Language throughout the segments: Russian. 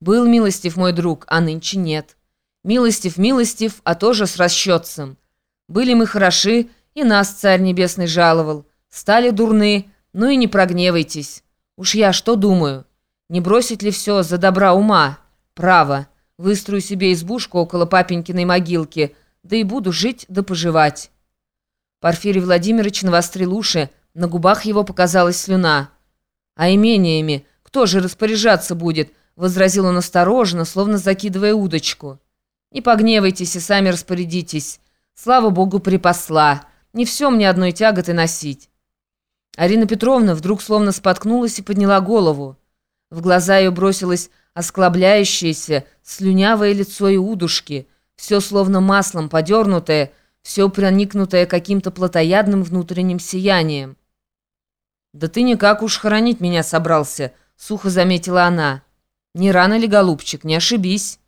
Был милостив мой друг, а нынче нет. Милостив, милостив, а тоже с расчетцем. Были мы хороши, и нас царь небесный жаловал. Стали дурны, ну и не прогневайтесь. Уж я что думаю? Не бросить ли все за добра ума? Право. Выстрою себе избушку около папенькиной могилки, да и буду жить да поживать. Порфирий Владимирович навострил уши, на губах его показалась слюна. А имениями кто же распоряжаться будет? Возразил он осторожно, словно закидывая удочку. Не погневайтесь и сами распорядитесь. Слава богу, припасла. Не все мне одной тяготы носить. Арина Петровна вдруг словно споткнулась и подняла голову. В глаза ее бросилось осклабляющееся, слюнявое лицо и удушки, все словно маслом подернутое, все проникнутое каким-то плотоядным внутренним сиянием. «Да ты никак уж хоронить меня собрался», — сухо заметила она. «Не рано ли, голубчик, не ошибись».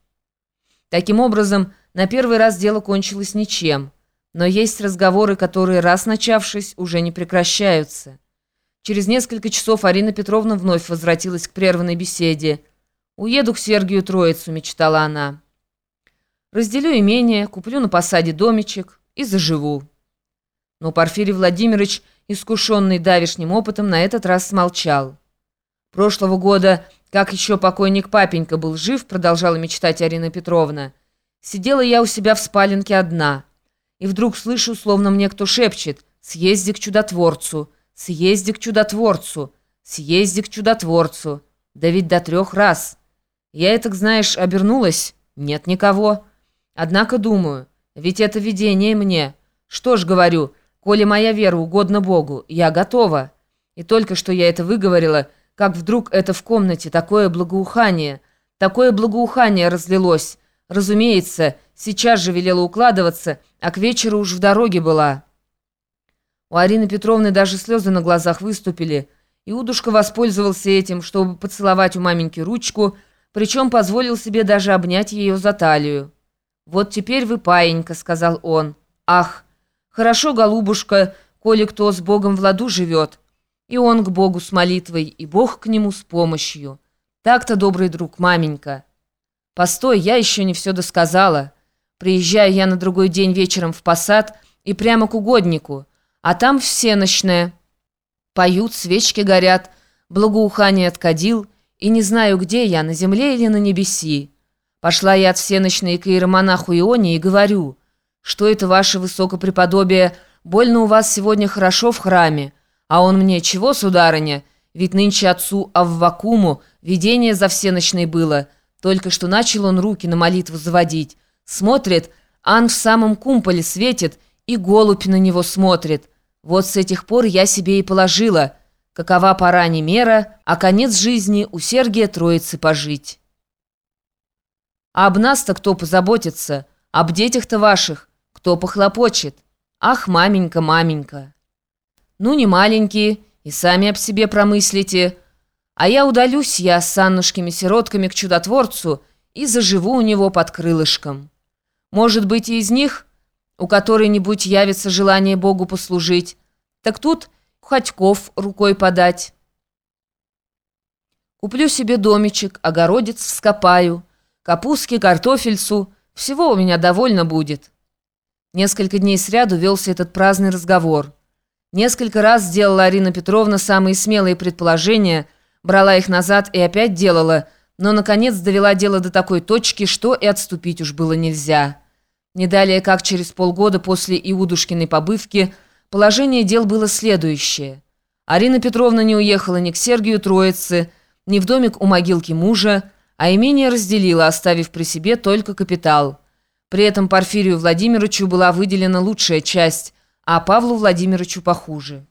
Таким образом, на первый раз дело кончилось ничем, но есть разговоры, которые, раз начавшись, уже не прекращаются. Через несколько часов Арина Петровна вновь возвратилась к прерванной беседе — «Уеду к Сергию Троицу», — мечтала она. «Разделю имение, куплю на посаде домичек и заживу». Но Порфирий Владимирович, искушенный давишним опытом, на этот раз смолчал. «Прошлого года, как еще покойник папенька был жив», — продолжала мечтать Арина Петровна, «сидела я у себя в спаленке одна, и вдруг слышу, словно мне кто шепчет, «Съезди к чудотворцу, съезди к чудотворцу, съезди к чудотворцу». Да ведь до трех раз». Я, так знаешь, обернулась. Нет никого. Однако думаю, ведь это видение мне. Что ж, говорю, коли моя вера угодна Богу, я готова. И только что я это выговорила, как вдруг это в комнате такое благоухание, такое благоухание разлилось. Разумеется, сейчас же велела укладываться, а к вечеру уж в дороге была. У Арины Петровны даже слезы на глазах выступили, и Удушка воспользовался этим, чтобы поцеловать у маменьки ручку, причем позволил себе даже обнять ее за талию. «Вот теперь вы паенька», — сказал он. «Ах, хорошо, голубушка, коли кто с Богом в ладу живет. И он к Богу с молитвой, и Бог к нему с помощью. Так-то, добрый друг, маменька». «Постой, я еще не все досказала. Приезжаю я на другой день вечером в посад и прямо к угоднику, а там всеночное. Поют, свечки горят, благоухание от кадил — и не знаю, где я, на земле или на небеси. Пошла я от всеночной к иеромонаху Ионе и говорю, что это ваше высокопреподобие, больно у вас сегодня хорошо в храме. А он мне, чего, сударыня, ведь нынче отцу Аввакуму видение за всеночной было, только что начал он руки на молитву заводить. Смотрит, ан в самом кумполе светит, и голубь на него смотрит. Вот с этих пор я себе и положила — какова пора не мера, а конец жизни у Сергия Троицы пожить. А об нас-то кто позаботится? Об детях-то ваших? Кто похлопочет? Ах, маменька, маменька. Ну, не маленькие, и сами об себе промыслите. А я удалюсь я с Аннушками-сиротками к чудотворцу и заживу у него под крылышком. Может быть, и из них, у которой-нибудь явится желание Богу послужить. Так тут Ходьков рукой подать. Куплю себе домичек, огородец вскопаю, капустки, картофельцу, всего у меня довольно будет. Несколько дней сряду велся этот праздный разговор. Несколько раз сделала Арина Петровна самые смелые предположения, брала их назад и опять делала, но, наконец, довела дело до такой точки, что и отступить уж было нельзя. Не далее, как через полгода после Иудушкиной побывки – Положение дел было следующее. Арина Петровна не уехала ни к Сергию Троице, ни в домик у могилки мужа, а имение разделила, оставив при себе только капитал. При этом Порфирию Владимировичу была выделена лучшая часть, а Павлу Владимировичу похуже.